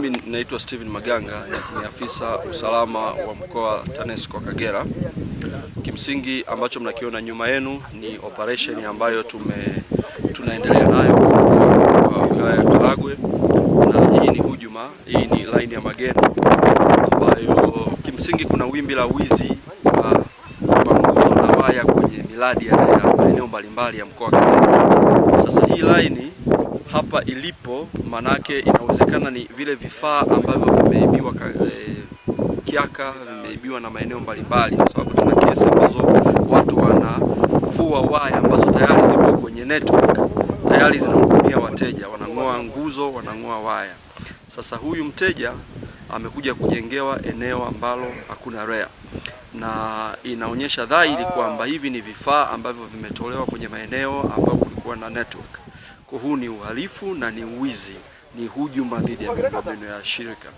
Mimi naitwa Steven Maganga, ni afisa usalama wa mkoa TANESCO Kagera. Kimsingi ambacho mnakiona nyuma yenu ni operation ambayo tume tunaendelea nayo kwa wilaya ya Karagwe, na hii ni hujuma, hii ni line ya magendo ambayo kimsingi kuna wimbi la wizi wa manguzo na waya kwenye miradi ya ya maeneo mbalimbali ya mkoa wa Kagera. Sasa hii line hapa ilipo, manake inawezekana ni vile vifaa ambavyo vimeibiwa e, Kiaka, vimeibiwa na maeneo mbalimbali, kwa sababu tuna kesi ambazo watu wanavua waya ambazo tayari zipo kwenye network, tayari zinahudumia wateja, wanang'oa nguzo, wanang'oa waya. Sasa huyu mteja amekuja kujengewa eneo ambalo hakuna REA na inaonyesha dhahiri kwamba hivi ni vifaa ambavyo vimetolewa kwenye maeneo ambayo kulikuwa na network. Kwa huu ni uhalifu na ni uwizi, ni hujuma dhidi ya miundombinu ya shirika,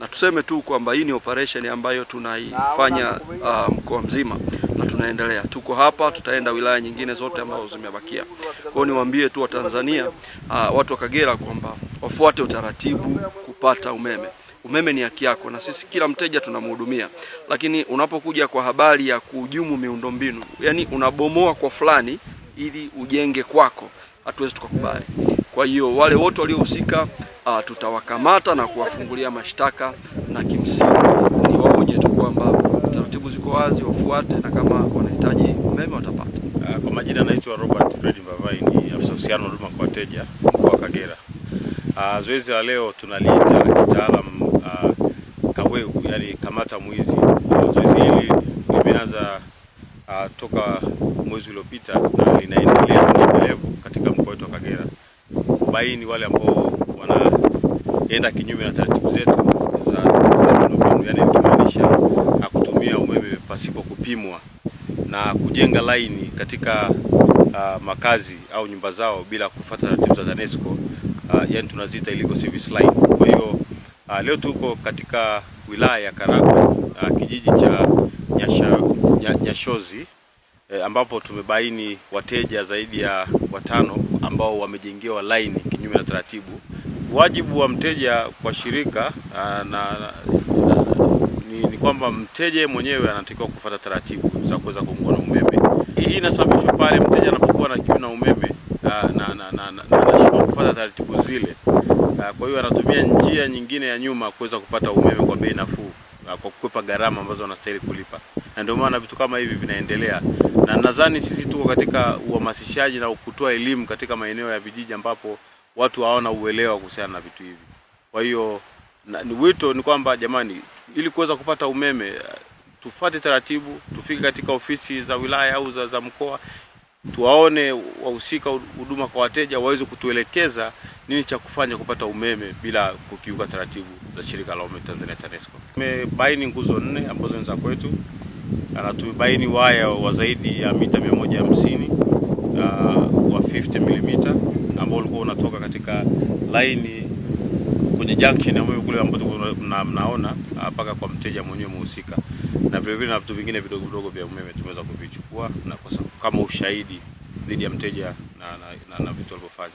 na tuseme tu kwamba hii ni operation ambayo tunaifanya uh, mkoa mzima na tunaendelea. Tuko hapa, tutaenda wilaya nyingine zote ambazo zimebakia. Kwa hiyo niwaambie tu Watanzania, uh, watu wa Kagera kwamba wafuate utaratibu kupata umeme. Umeme ni haki yako, na sisi kila mteja tunamhudumia, lakini unapokuja kwa habari ya kuhujumu miundombinu, yani unabomoa kwa fulani ili ujenge kwako hatuwezi tukakubali. Kwa hiyo wale wote waliohusika uh, tutawakamata na kuwafungulia mashtaka, na kimsingi ni waonye tu kwamba taratibu ziko wazi, wafuate, na kama wanahitaji umeme watapata. Uh, kwa majina naitwa Robert Fred Mbavai, ni afisa uhusiano huduma kwa wateja mkoa wa Kagera. Uh, zoezi la leo tunaliita kitaalam kaweu, yani kamata mwizi. Zoezi hili limeanza uh, toka mwezi uliopita na linaendelea endelevu katika mkoa wetu wa Kagera kubaini wale ambao wanaenda kinyume na taratibu zetu za miundombinu, yani nikimaanisha kutumia umeme pasipo kupimwa na kujenga laini katika uh, makazi au nyumba zao bila kufuata taratibu za TANESCO uh, yani tunaziita illegal service line. Kwa hiyo uh, leo tuko katika wilaya ya Karagwe uh, kijiji cha Nyashozi E, ambapo tumebaini wateja zaidi ya watano ambao wamejengewa laini kinyume na taratibu. Wajibu wa mteja kwa shirika na, na, ni, ni kwamba mteja mwenyewe anatakiwa kufata taratibu za kuweza kuungwa na umeme. Hii inasababishwa pale mteja anapokuwa na kiu na umeme a, na na na na, na kufuata taratibu zile. A, kwa hiyo anatumia njia nyingine ya nyuma kuweza kupata umeme kwa bei nafuu kwa kukwepa gharama ambazo wanastahili kulipa, na ndio maana vitu kama hivi vinaendelea, na nadhani sisi tuko katika uhamasishaji na kutoa elimu katika maeneo ya vijiji ambapo watu hawana uelewa kuhusiana na vitu hivi. Kwa hiyo wito ni kwamba jamani, ili kuweza kupata umeme tufuate taratibu, tufike katika ofisi za wilaya au za, za mkoa tuwaone wahusika huduma kwa wateja waweze kutuelekeza nini cha kufanya kupata umeme bila kukiuka taratibu za shirika la umeme Tanzania TANESCO. Tumebaini nguzo nne ambazo ni za kwetu na tumebaini waya wa zaidi ya mita 150 uh, wa 50 mm ambao ulikuwa unatoka katika laini kwenye junction umeme kule ambapo mna, mnaona mpaka kwa mteja mwenyewe muhusika, na vile vile na vitu vingine vidogo vidogo vya umeme tumeweza kuvichukua na kwa kama ushahidi dhidi ya mteja na, na, na, na vitu alivyofanya.